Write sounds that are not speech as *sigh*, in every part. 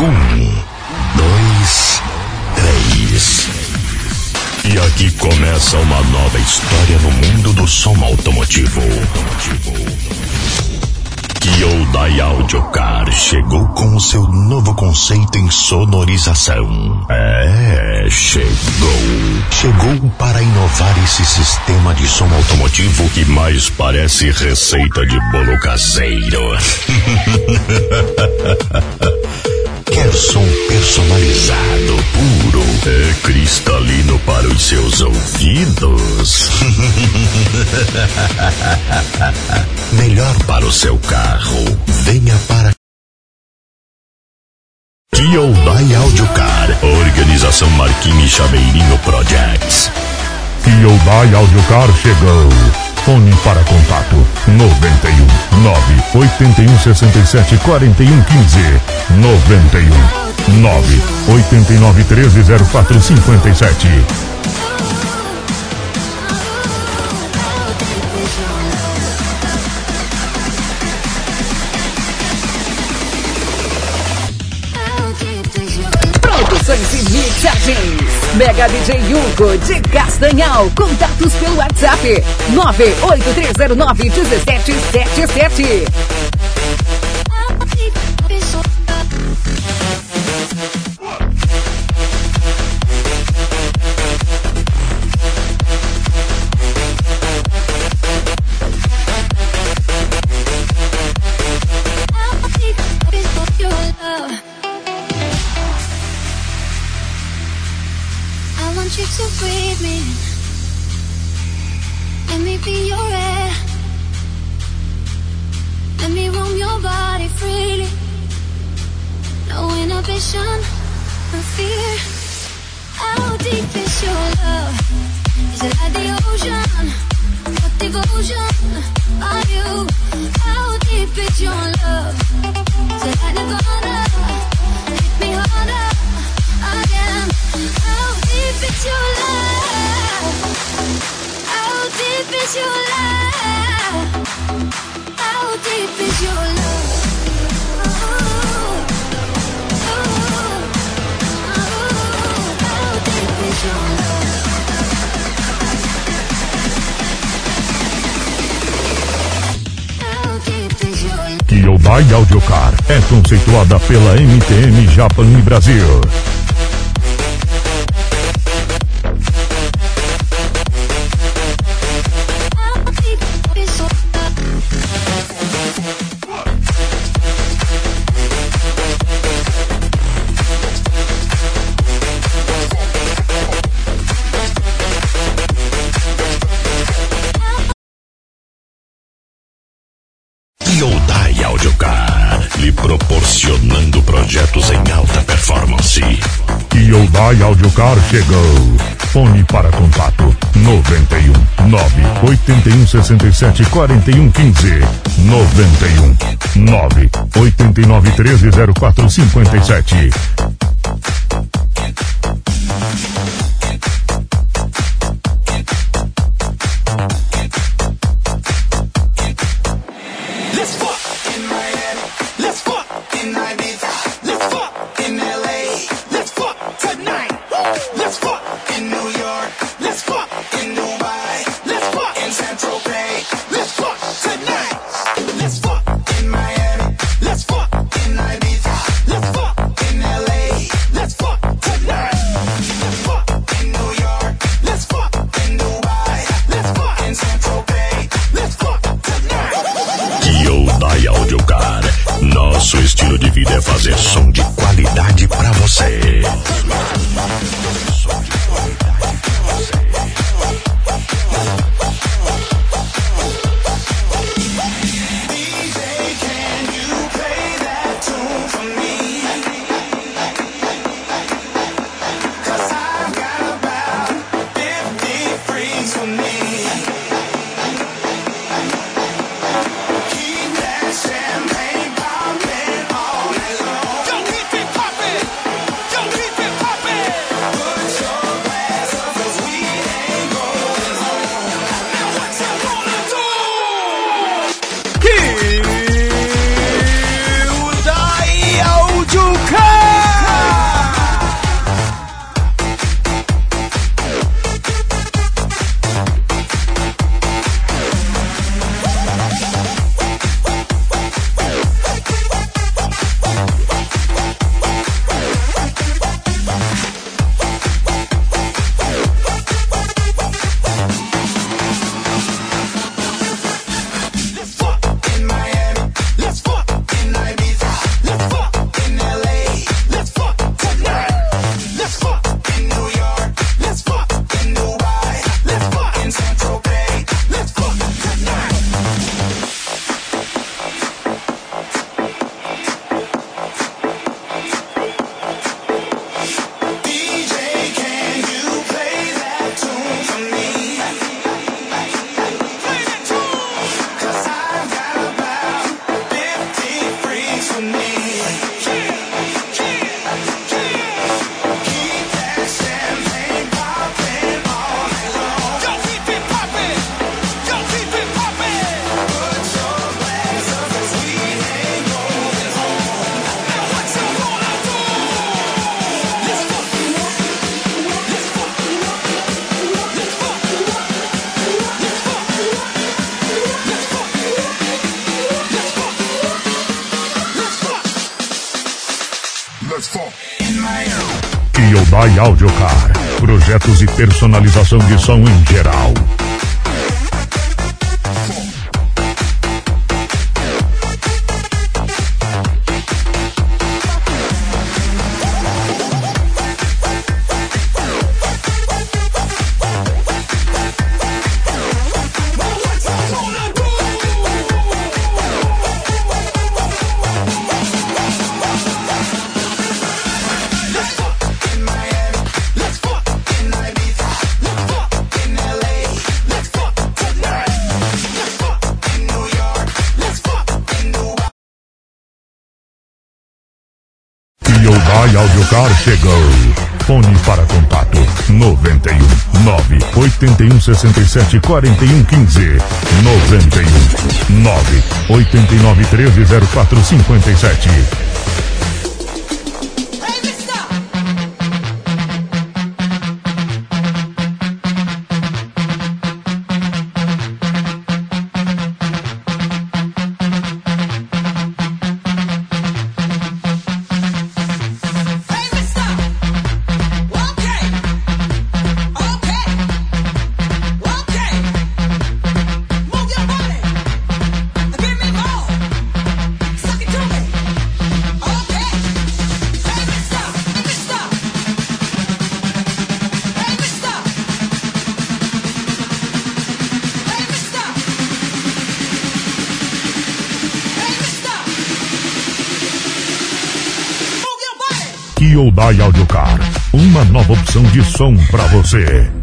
Um, dois, três. E aqui começa uma nova história no mundo do som automotivo. Hyundai Audiocar chegou com o seu novo conceito em sonorização. É, chegou. Chegou para inovar esse sistema de som automotivo que mais parece receita de bolo caseiro. *laughs* Quer som personalizado, puro, é cristalino para os seus ouvidos? *laughs* Melhor para o seu carro. Venha para Hyundai Audiocar. Organização Marquinhos Chaveirinho Projects. Hyundai Audiocar chegou. Fone para contato 91 9 81 67 41 15 91 9 89 13 04 57 Produções e mixagens. Mega DJ Hugo de Castanhal. Contatos pelo WhatsApp 98309 1777. Want you to breathe me. Let me be your air. Let me roam your body freely. No inhibition, no fear. How deep is your love? Is it like the ocean? What devotion Hyundai Audiocar é conceituada pela MTM Japan e Brasil. Hyundai Audiocar chegou. Fone para contato 91 9 81 67 41 15 91 9 89 13 04 57 vida é fazer som de qualidade pra você. Champagne Kyodai Audiocar. Projetos e personalização de som em geral. Audiocar chegou. Fone para contato. 91 9 81 67 41 15 91 9 89 13 04 57 som para você.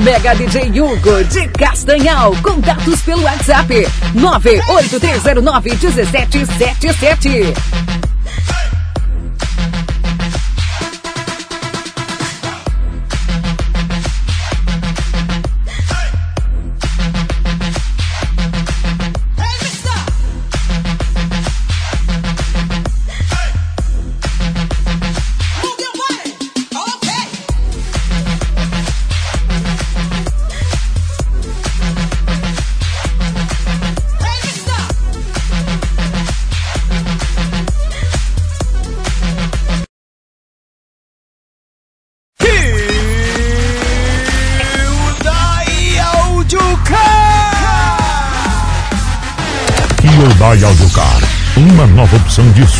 Mega DJ Hugo de Castanhal. Contatos pelo WhatsApp 98309 1777.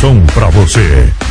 Som para você.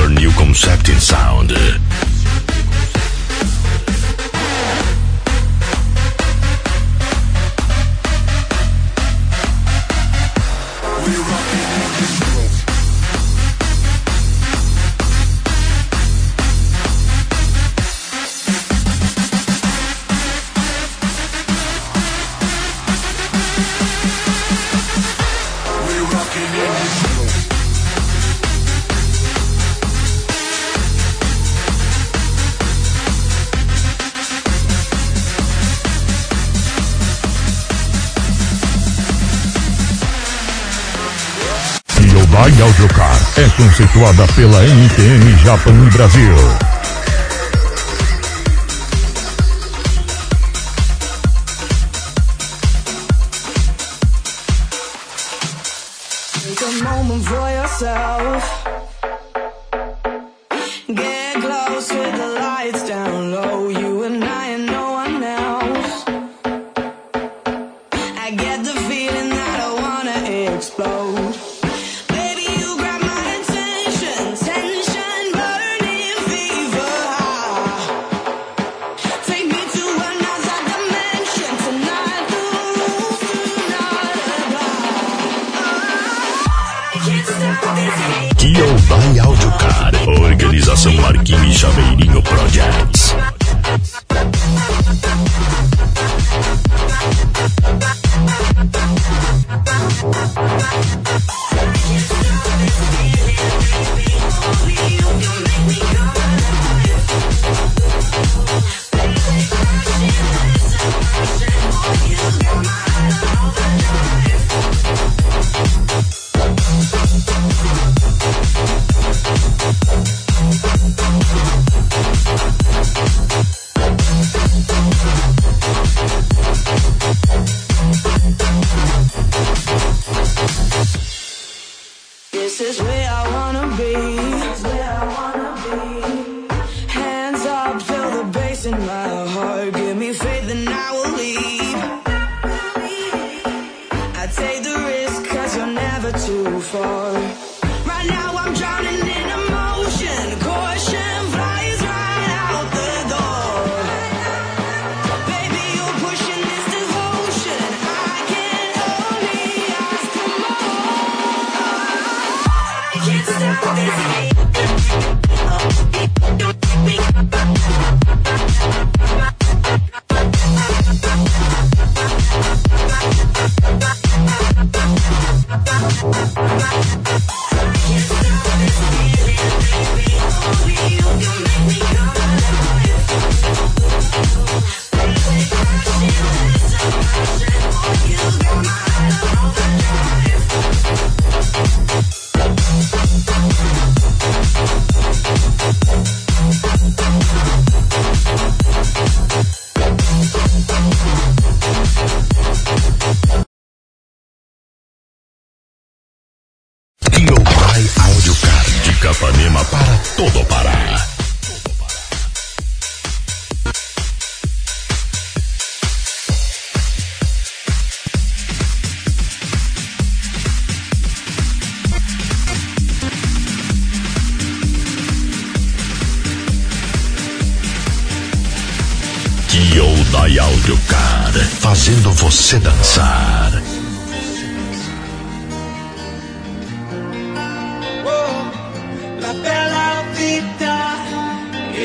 your new concept in sound. conceituada pela NTM Japão e Brasil.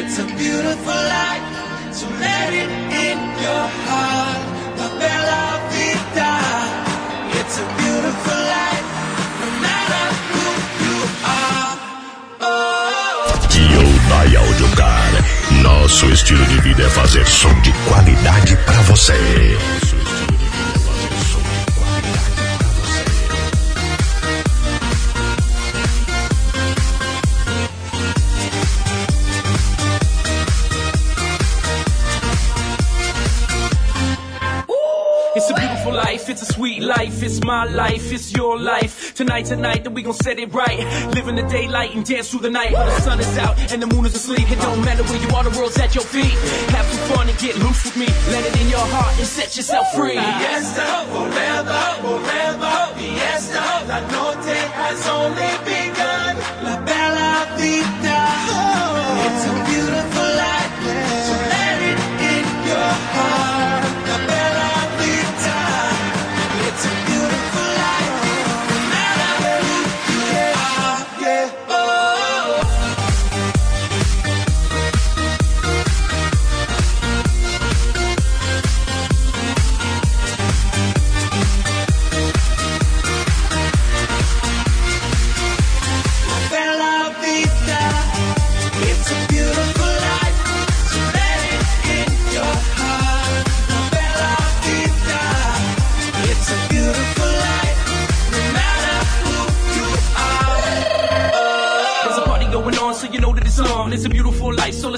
It's a beautiful life, so let it in your heart. La bella vita. It's a beautiful life, no matter who you are. Oh. Audio Car. Nosso estilo de vida é fazer som de qualidade para você. Life. It's my life, it's your life. Tonight, tonight, then we gon' set it right. Live in the daylight and dance through the night. When the sun is out and the moon is asleep. It don't matter where you are, the world's at your feet. Have some fun and get loose with me. Let it in your heart and set yourself free. Fiesta, forever, forever, fiesta. La noche has only begun. La bella vita. It's a beautiful life. So let it in your heart.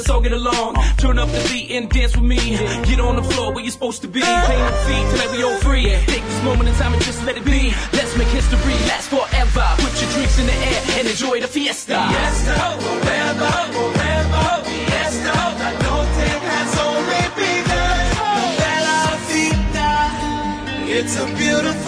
Let's all get along. Turn up the beat and dance with me. Get on the floor where you're supposed to be. Pay no fee tonight we all free. Take this moment in time and just let it be. Let's make history last forever. Put your drinks in the air and enjoy the fiesta. Fiesta, forever, forever, fiesta. La noche has only begun. It's a beautiful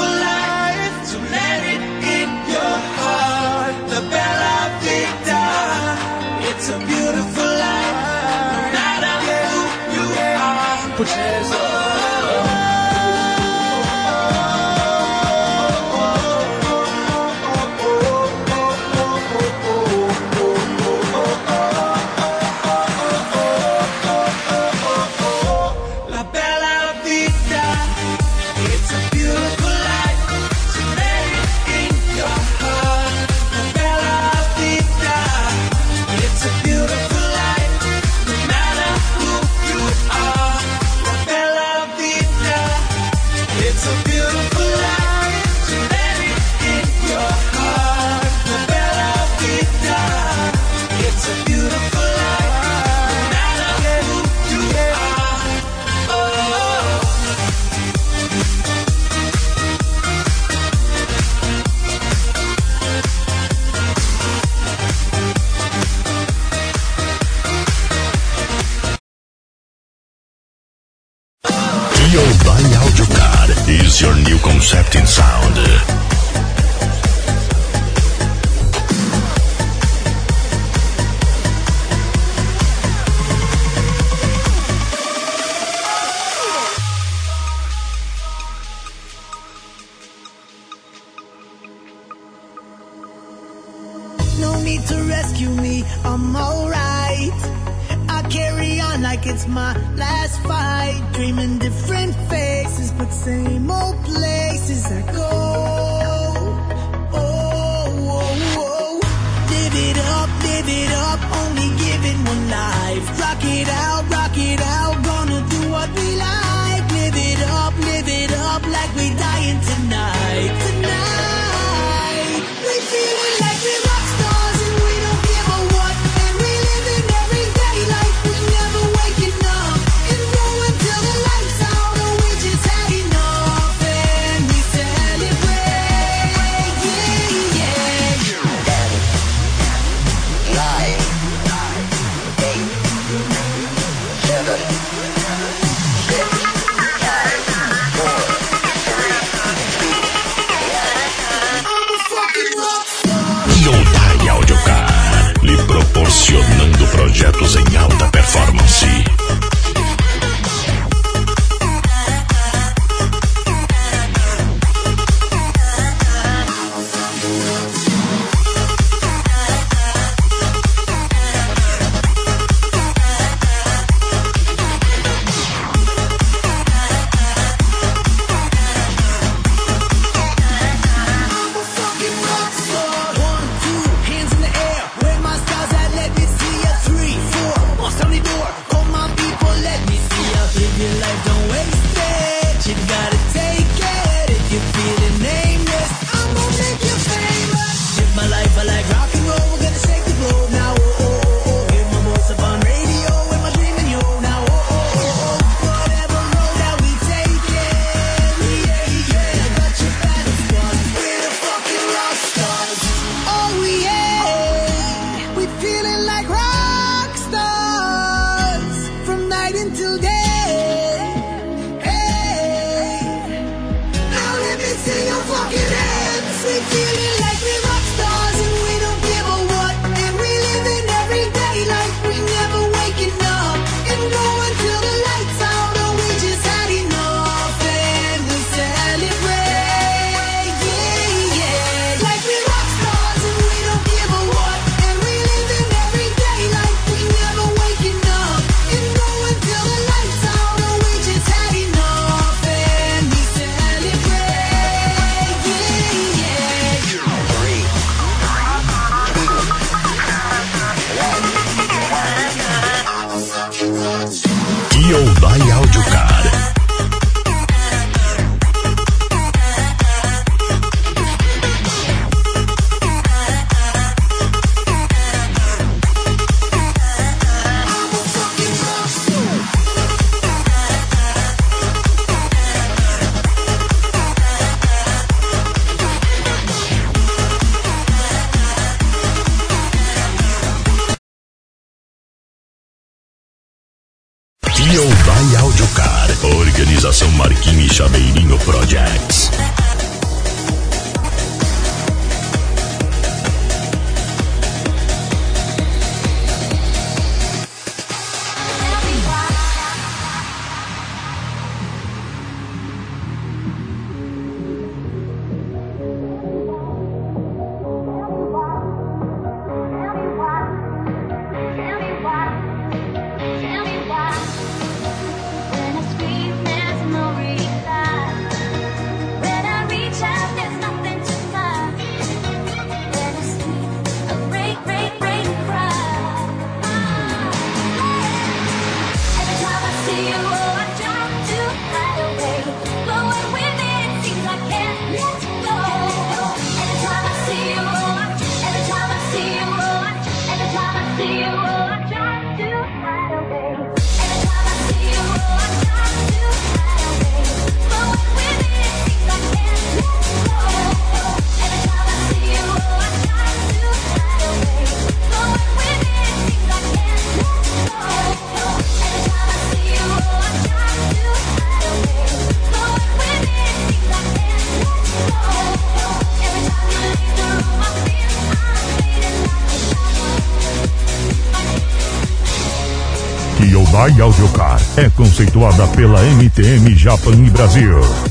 Hyundai Audiocar é conceituada pela MTM Japan Brasil.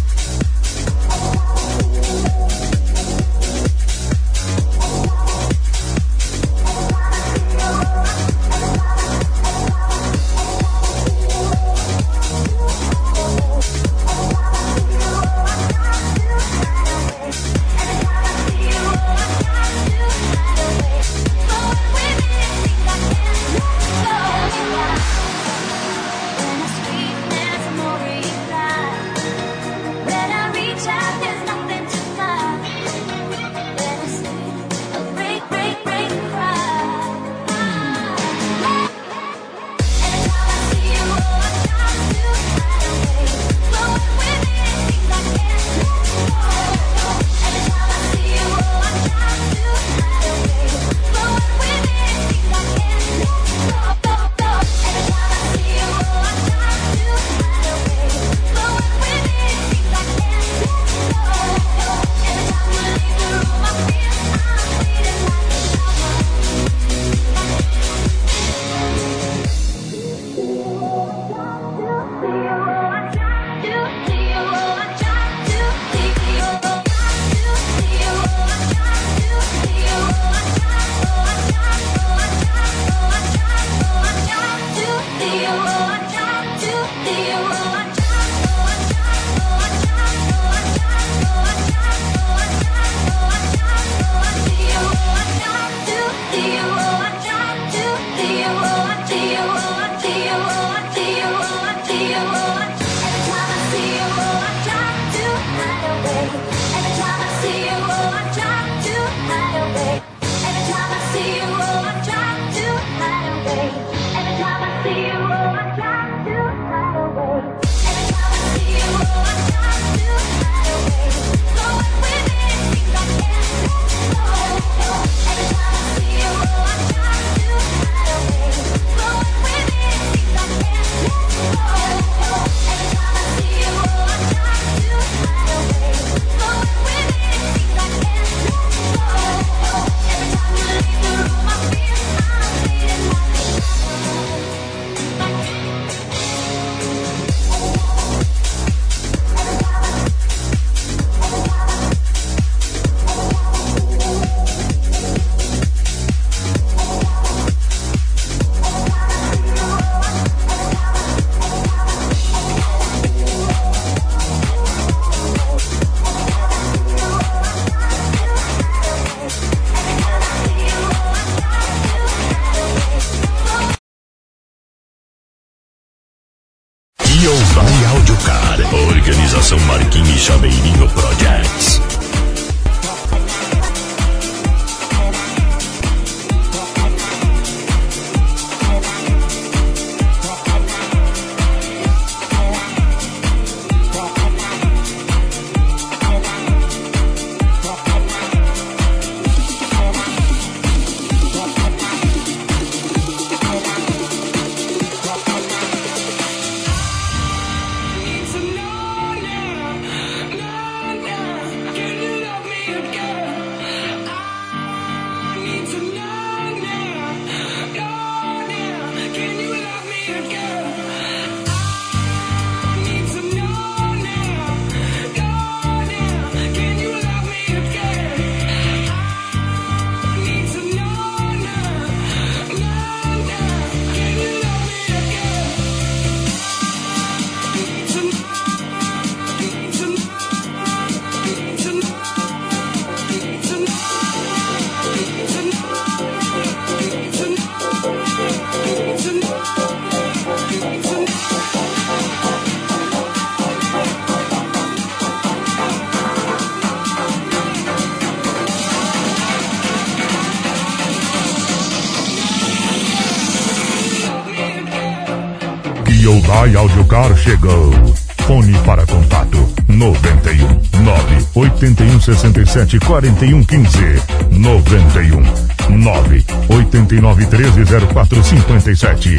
Audiocar chegou. Fone para contato 91 9 81 67 41 15 91 9 89 13 04 57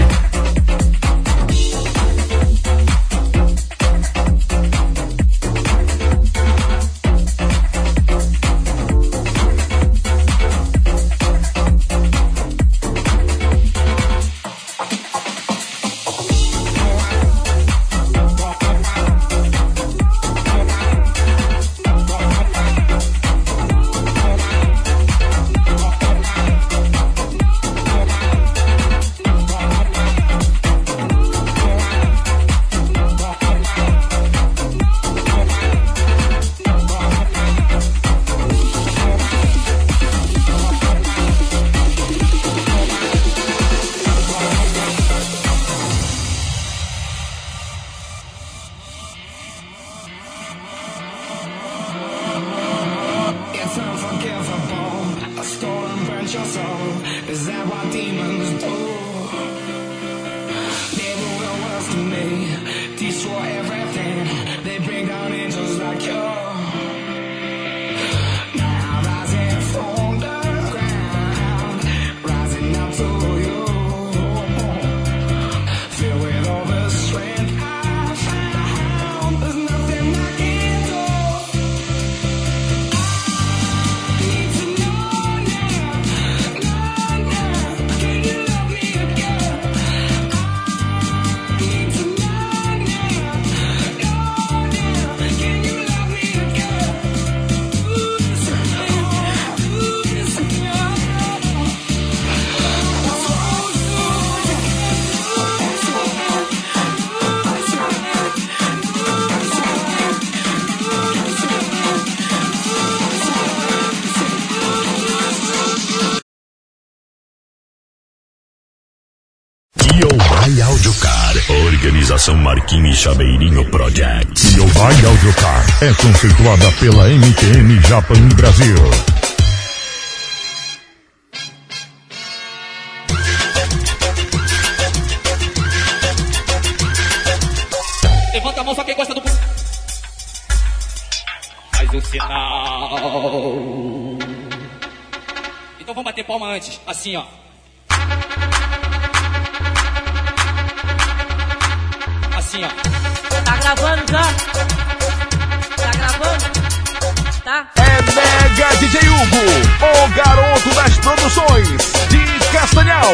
Organização Marquinhos e Chaveirinho Projects. Hyundai Audiocar é conceituada pela MTM Japan Brasil. Levanta a mão só quem gosta do. Faz o sinal. Então vamos bater palma antes, assim ó. Assim ó. Tá gravando já? Tá gravando? Tá? É Mega DJ Hugo, o garoto das produções de Castanhal.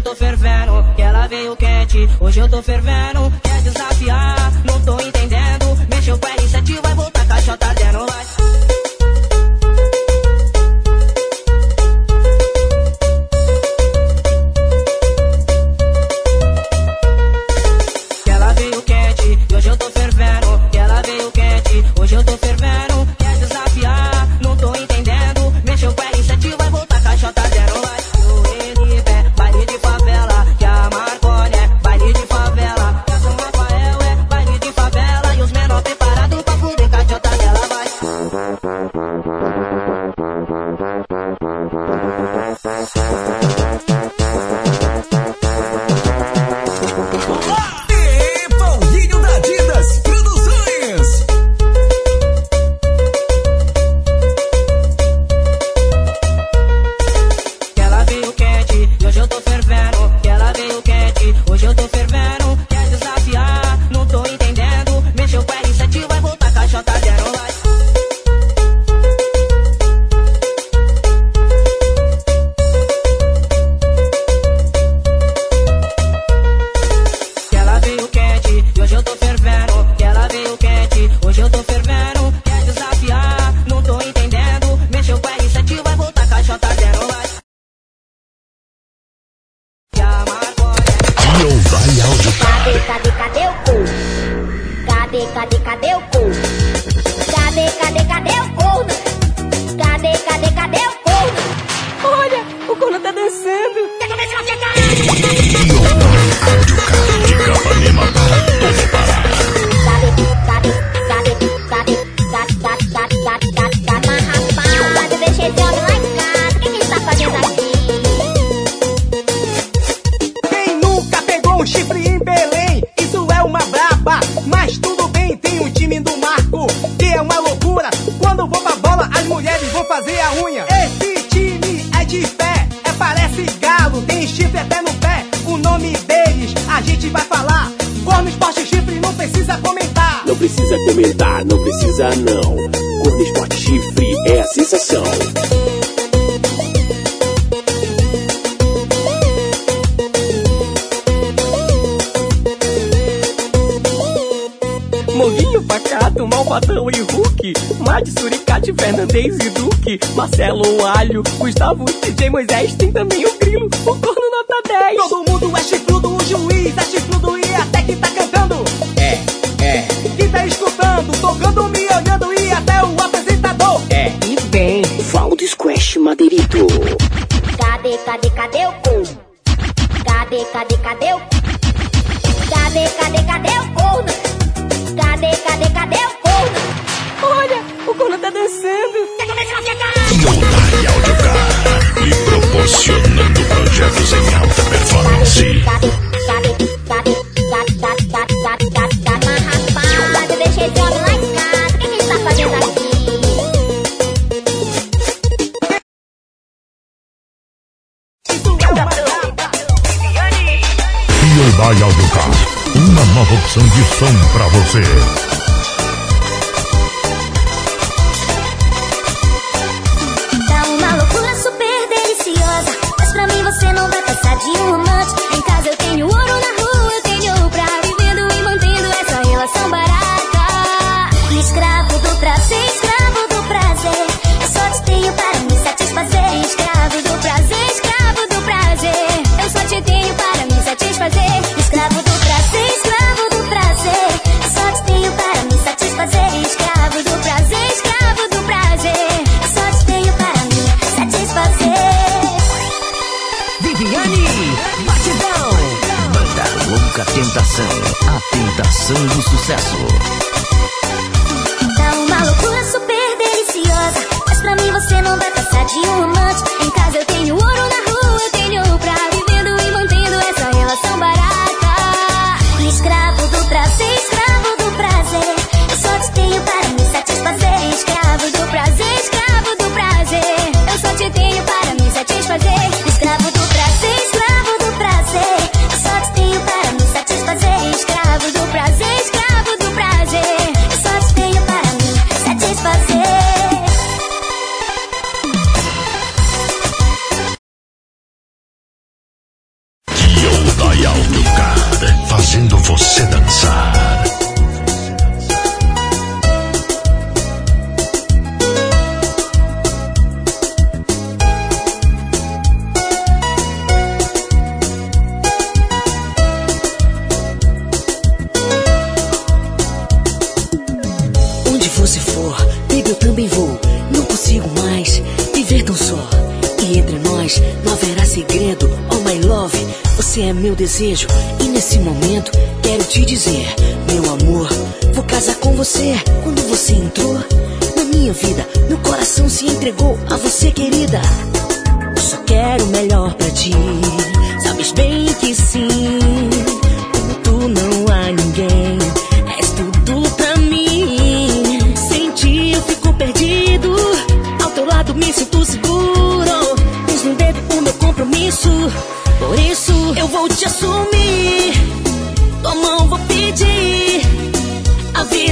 eu tô fervendo. Que ela veio quente, hoje eu tô fervendo. Marcelo, Alho, Gustavo, DJ Moisés, tem também o Grilo, o Corno Nota 10. Todo mundo é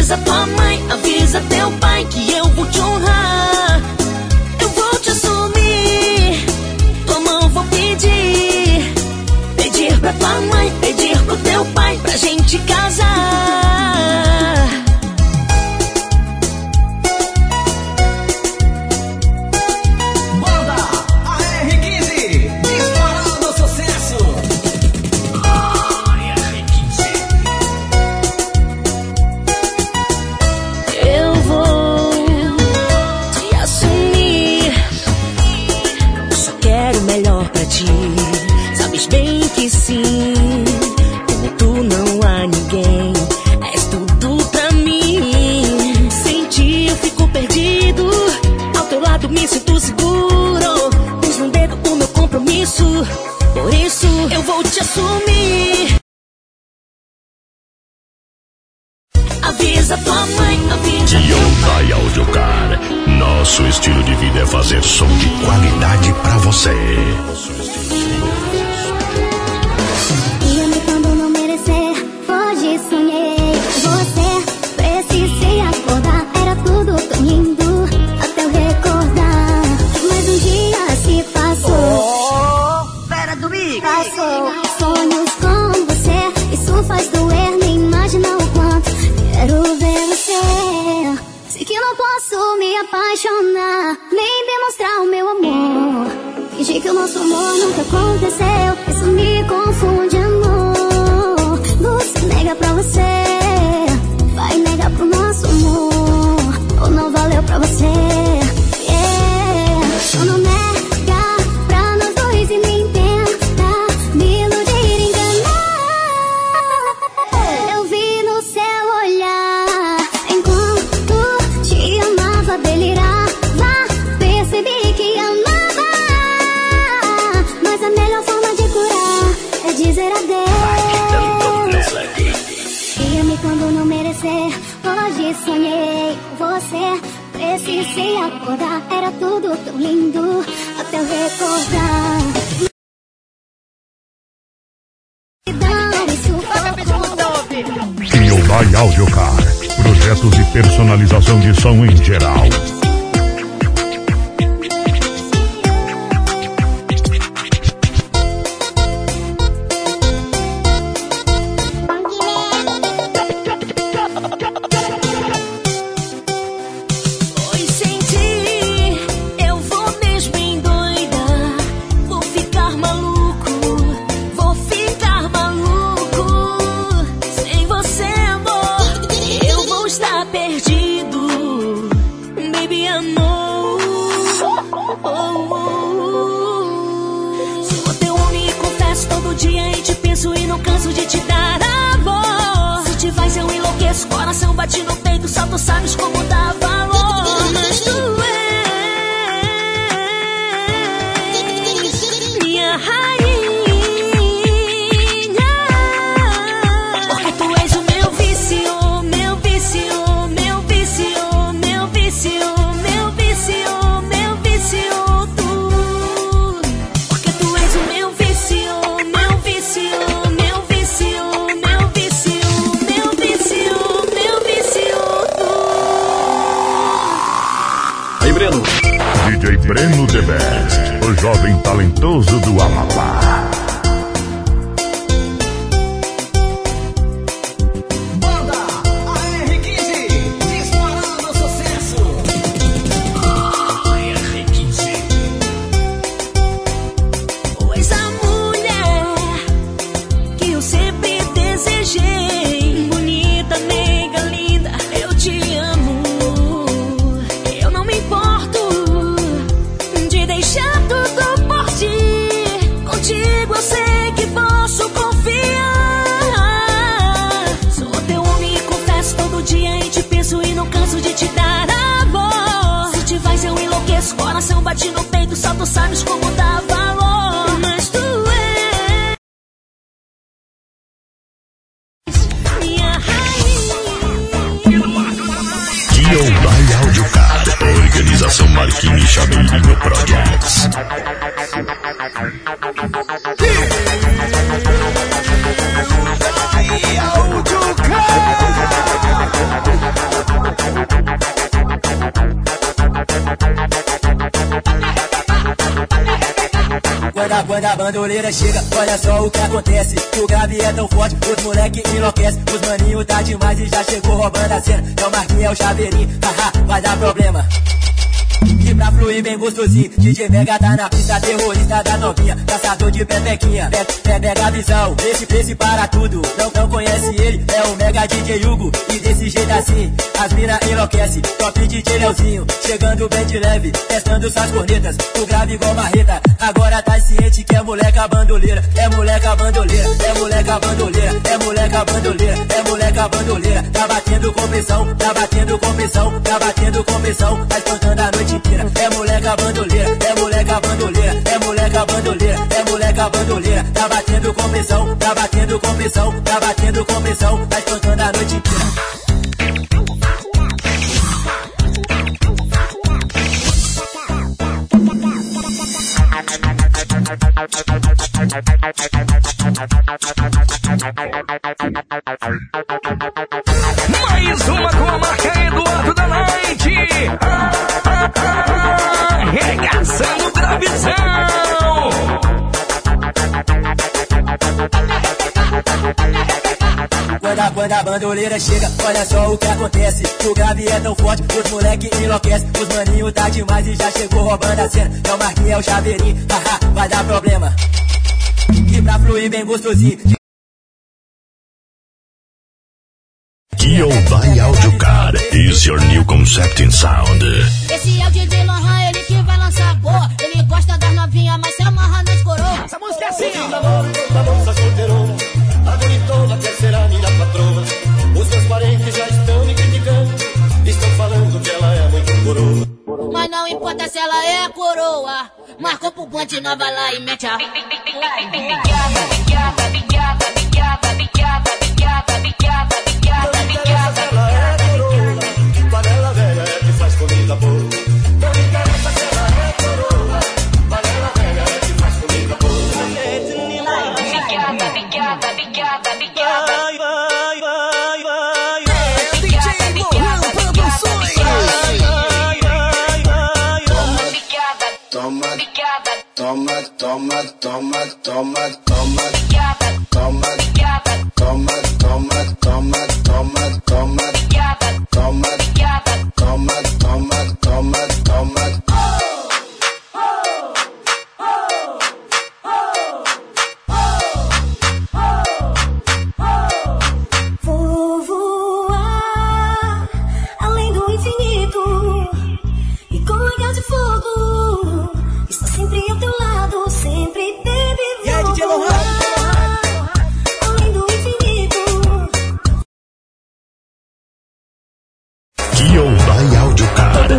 Avisa tua mãe, avisa teu pai que eu vou te honrar. canalização de som em geral. sabes como Quando a bandoleira chega, olha só o que acontece. O Gabi é tão forte, os moleque enlouquece. Os maninho tá demais e já chegou roubando a cena. É o Marquinhos, é o chaveirinho, haha, vai dar problema. E pra fluir bem gostosinho, DJ Mega tá na pista, terrorista da novinha, caçador de pepequinha, é, é, mega visão, esse preço para tudo. Não, não conhece ele, é o Mega DJ Hugo, e desse jeito assim, as mina enlouquece. Top DJ Leozinho, chegando bem de leve, testando suas cornetas, o grave igual marreta. Agora tá ciente que é moleca bandoleira, é moleca bandoleira, é moleca bandoleira, é moleca bandoleira, é moleca bandoleira. Tá batendo com tá batendo com tá batendo com tá espantando a noite. É moleca bandoleira, é moleca bandoleira, é moleca bandoleira, é moleca bandoleira. Tá batendo com pressão, tá batendo com pressão, tá batendo com pressão, tá espancando a noite inteira. Mais uma com a marca Eduardo da da a bandoleira chega, olha só o que acontece. O grave é tão forte, os moleque enlouquece. Os maninho tá demais e já chegou roubando a cena. Não marque é o chaveirinho, haha, vai dar problema. E pra fluir bem gostosinho. Kiobai Audio card is your new concept in sound. Esse é o DJ Lohan, ele que vai lançar boa. Ele gosta das novinhas, mas se amarra nas coroas. Essa música é assim, ó. Tá tá tá patroa. Os meus parentes já estão me criticando, estão falando que ela é muito coroa. Mas não importa se ela é coroa, marcou pro bonde nova lá e mete a. Bigada, bigada, bigada, bigada, bigada, bigada, bigada, bigada, bigada. Ela é coroa, panela velha é que faz comida boa. toma, toma, toma, toma, toma, toma, toma, toma, toma, toma, toma, toma, toma,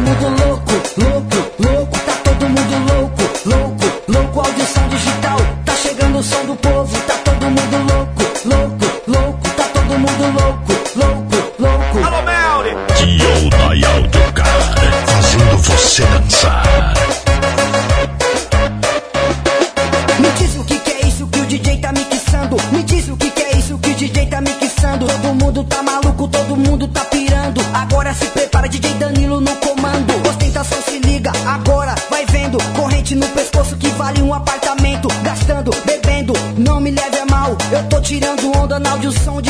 mundo louco, louco, louco, tá todo mundo louco, louco, louco, audição de Tirando onda na audição de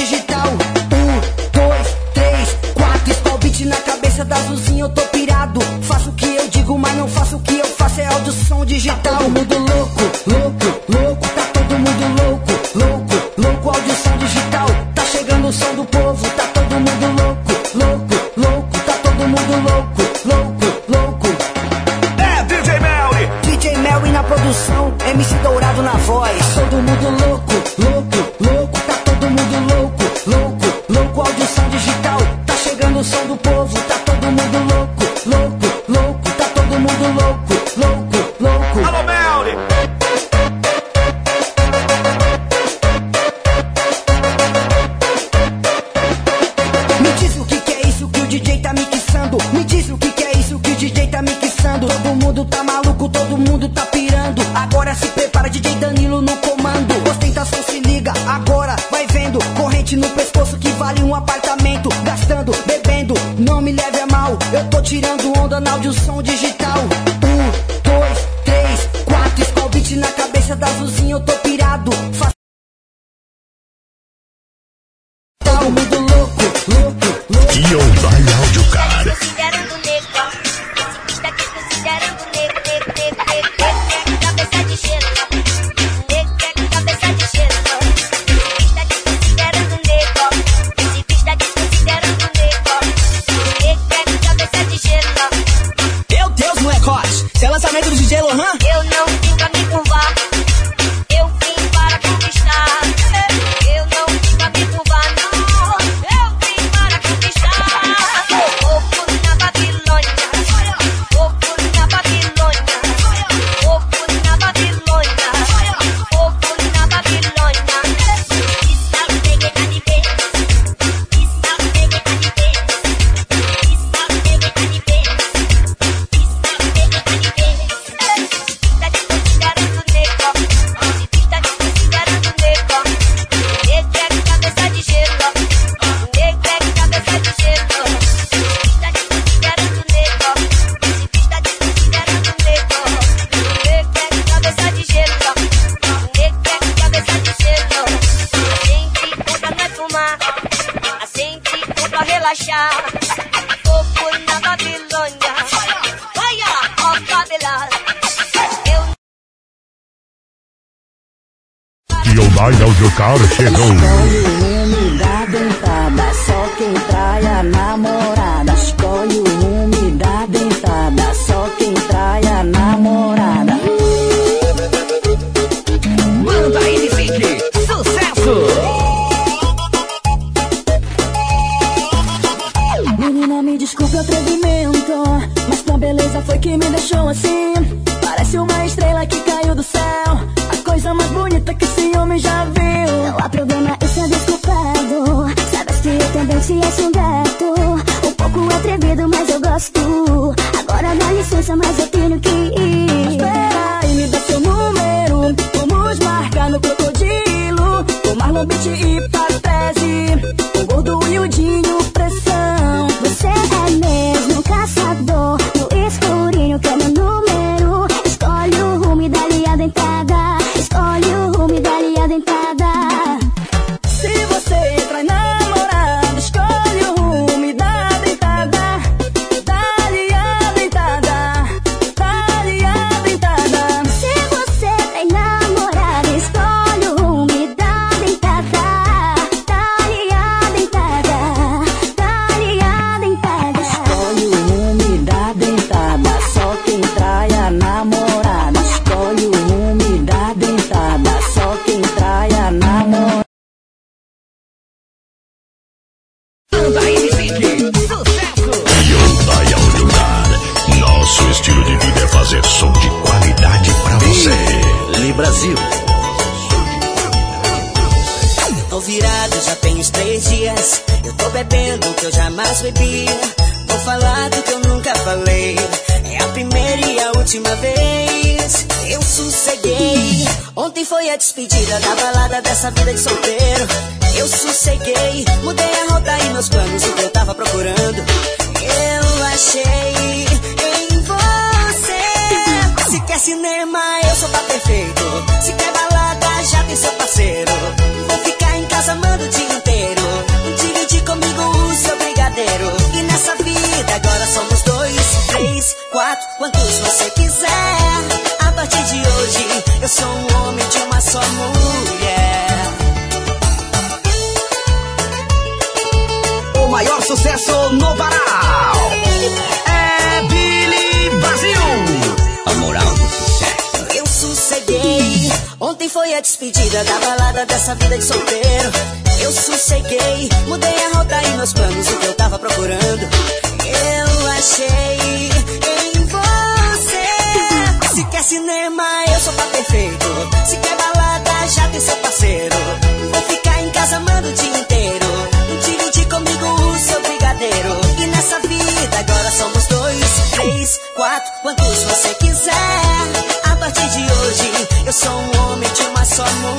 você quiser. A partir de hoje, eu sou um homem de uma só mão.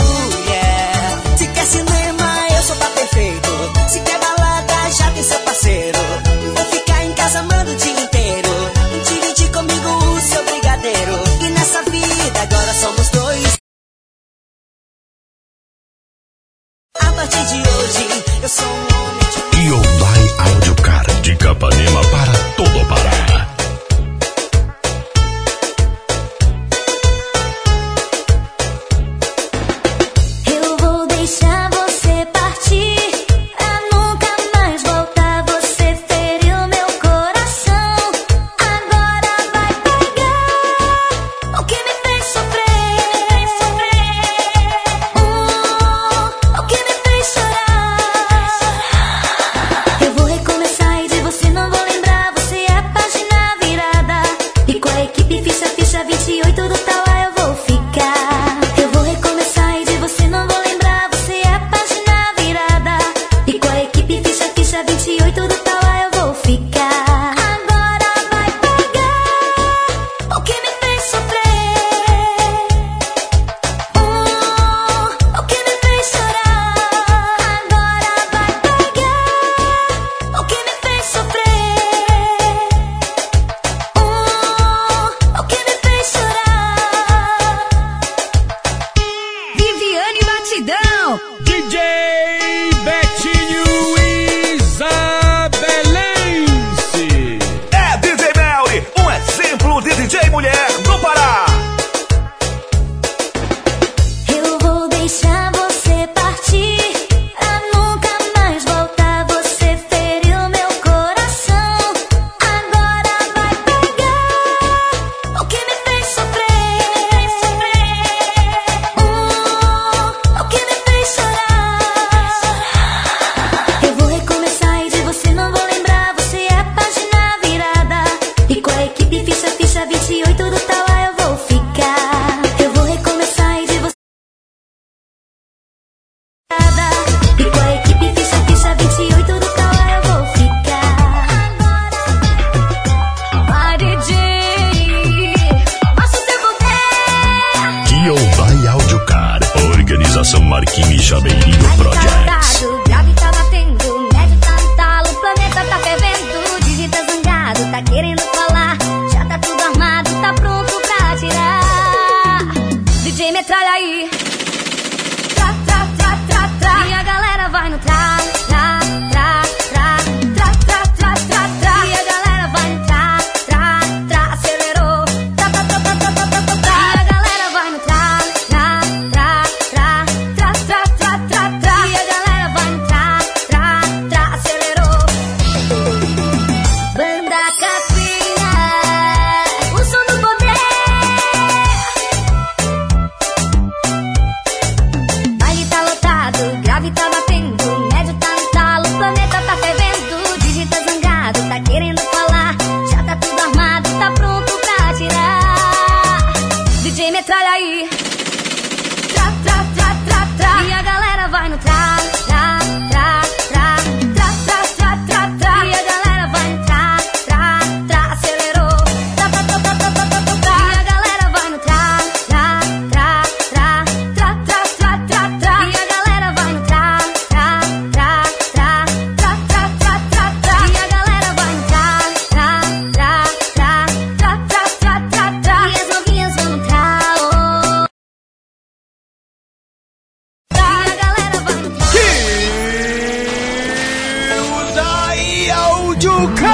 Maluca!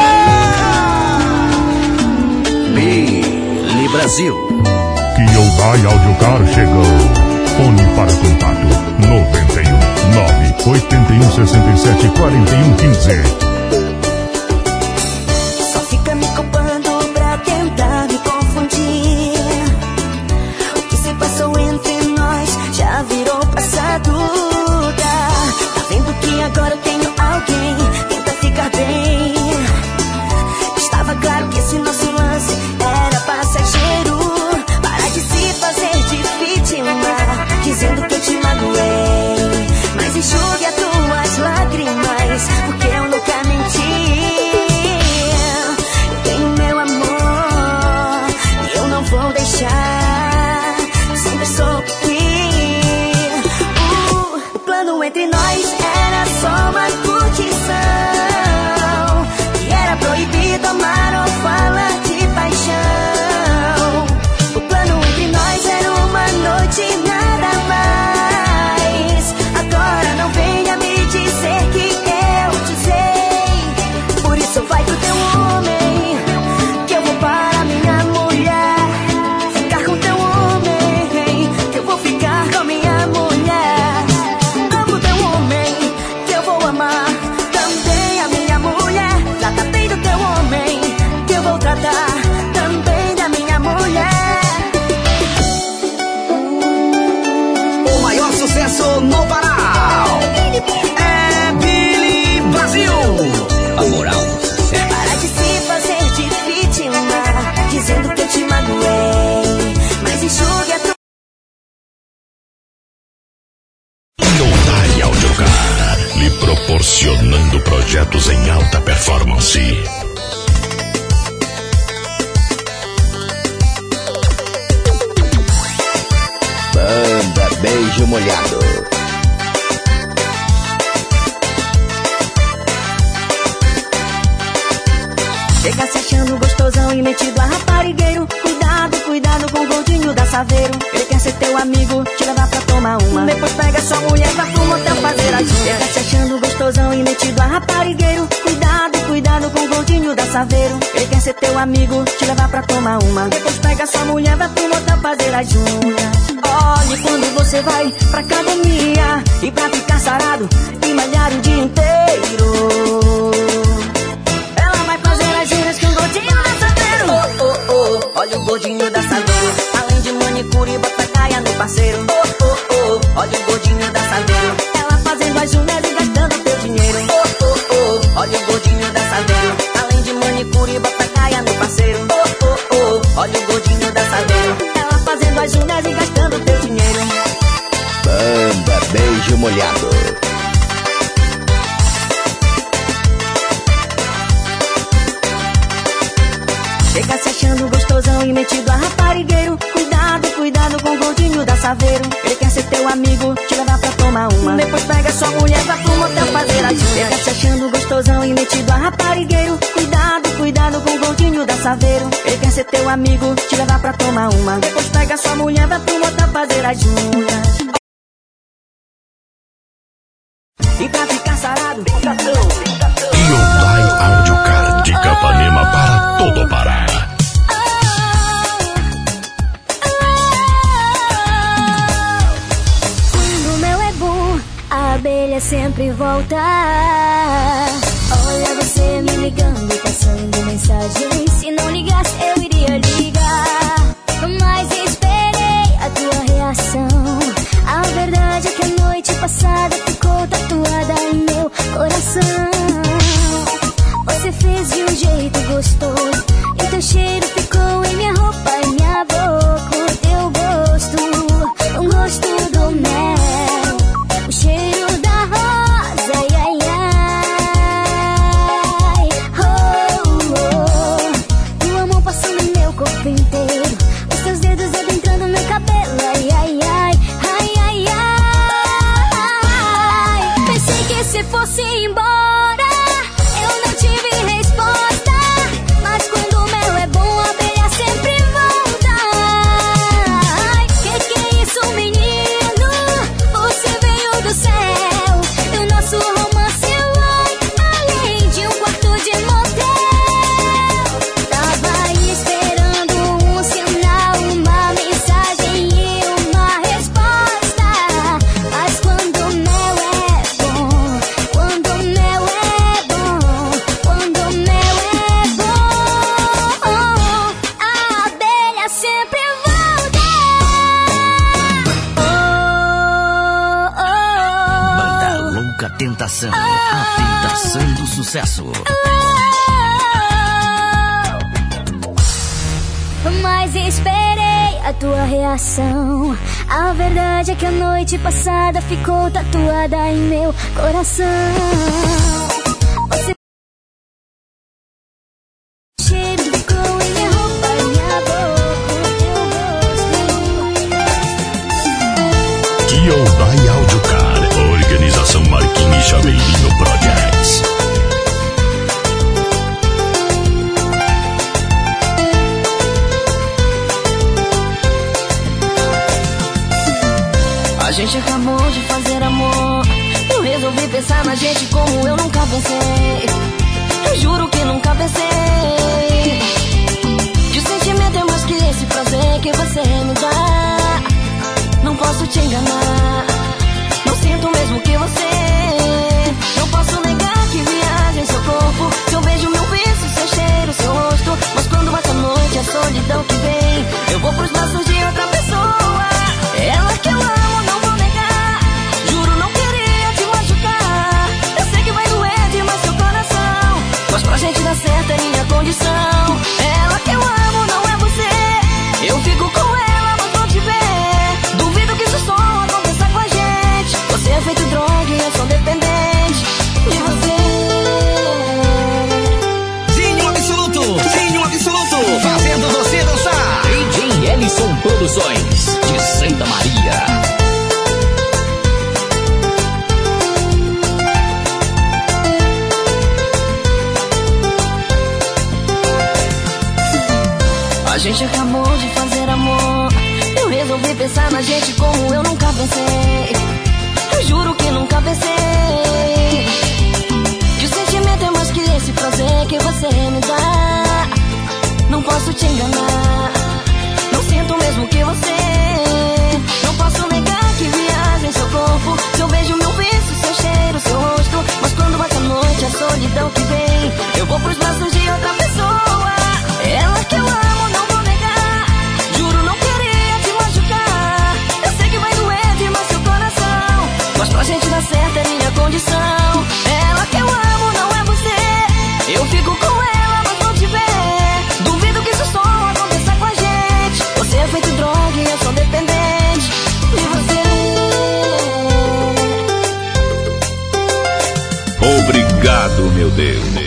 Billy Brasil. Que Hyundai Audio Car chegou. Fone para contato 91 9 81 67 41 15. ele quer ser teu amigo, te levar pra tomar uma. Depois pega sua mulher pra pro motel fazer a junta. Tá se achando gostosão e metido a raparigueiro. Cuidado, cuidado com o gordinho da Saveiro. Ele quer ser teu amigo, te levar pra tomar uma. Depois pega sua mulher, vai pro motel fazer a junta. Olhe quando você vai pra academia e pra ficar sarado e malhar o dia inteiro. Ela vai fazer as juras com o gordinho da Saveiro. Oh, oh, oh, olha o gordinho da saveira guri bota caia no parceiro. Oh, oh, oh, olha o gordinho da saveiro. Ela fazendo as unhas e gastando teu dinheiro. Oh, oh, oh, olha o gordinho da saveiro. Além de manicure, bota caia no parceiro. Oh, oh, oh, olha o gordinho da saveiro. Ela fazendo as unhas e gastando teu dinheiro. Banda Beijo Molhado. Chega se achando gostosão e metido a raparigueiro com o gordinho da Saveiro. Ele quer ser teu amigo, te levar pra tomar uma. Depois pega sua mulher, vai pro motel fazer a Chega se achando gostosão e metido a raparigueiro. Cuidado, cuidado com o gordinho da Saveiro. Ele quer ser teu amigo, te levar pra tomar uma. Depois pega sua mulher, vai pro motel fazer as juntas. E pra ficar sarado, tentação. A abelha sempre volta. Olha você me ligando, passando mensagem. Se não ligasse, eu iria ligar. Mas gente como eu nunca pensei. Eu juro que nunca pensei. O sentimento é mais que esse prazer que você me dá. Não posso te enganar. Não sinto mesmo que você. Não posso negar que viaja em seu corpo. Seu beijo, meu beijo, seu cheiro, seu rosto. Mas quando bate a noite, a solidão que vem. Eu vou pros resolvi pensar na gente como eu nunca pensei. Eu juro que nunca pensei. Que o sentimento é mais que esse prazer que você me dá. Não posso te enganar. Não sinto mesmo que você. Não posso negar que viaja em seu corpo. Seu beijo, meu beijo, seu cheiro, seu rosto. Mas quando bate a noite, a solidão que vem. Eu vou pros braços de outra pessoa. Ela que eu amo, condição. Ela que eu amo, não é você. Eu fico com ela, mas vou te ver. Duvido que isso só aconteça com a gente. Você é feito droga e eu sou dependente de você. Obrigado, meu Deus.